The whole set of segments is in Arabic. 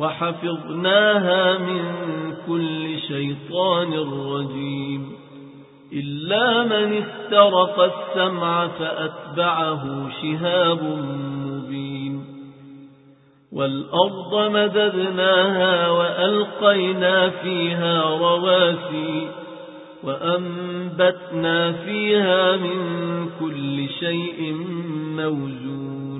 وحفظناها من كل شيطان رجيم. إلا من استرق السمع فأتبعه شهاب مبين. والأرض مددناها وألقينا فيها رواسي وأنبتنا فيها من كل شيء موزون.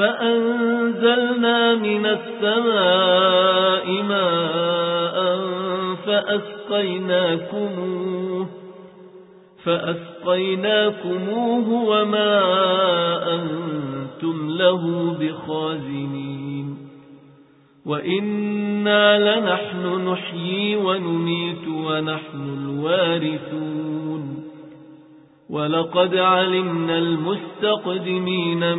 فأنزلنا من السماء ماء فأسقيناكموه فأسقيناكموه وما أنتم له بخازنين وإنا لنحن نحيي ونميت ونحن الوارثون ولقد علمنا المستقدمين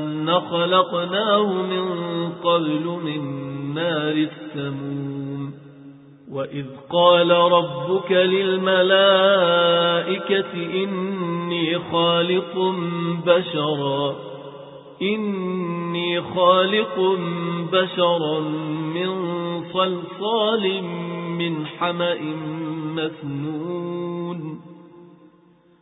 خلقناه من قبل من نار السموم وإذ قال ربك للملائكة إني خالق بشرا إني خالق بشرا من صلصال من حمأ مسنون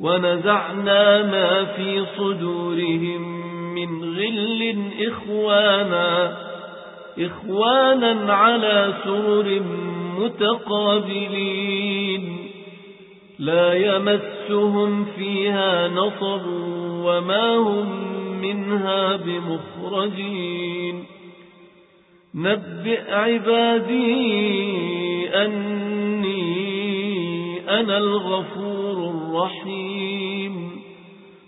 ونزعنا ما في صدورهم من غل إخوانا إخوانا على سرر متقابلين. لا يمسهم فيها نصر وما هم منها بمخرجين. نبئ عبادي أني أنا الغفور الرحيم.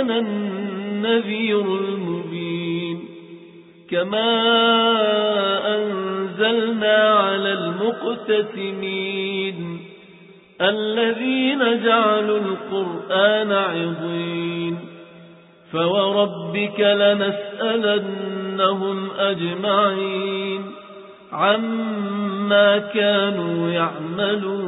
أنا النذير المبين كما أنزلنا على المقتسمين الذين جعلوا القرآن عظيم فوربك لنسألنهم أجمعين عما كانوا يعملون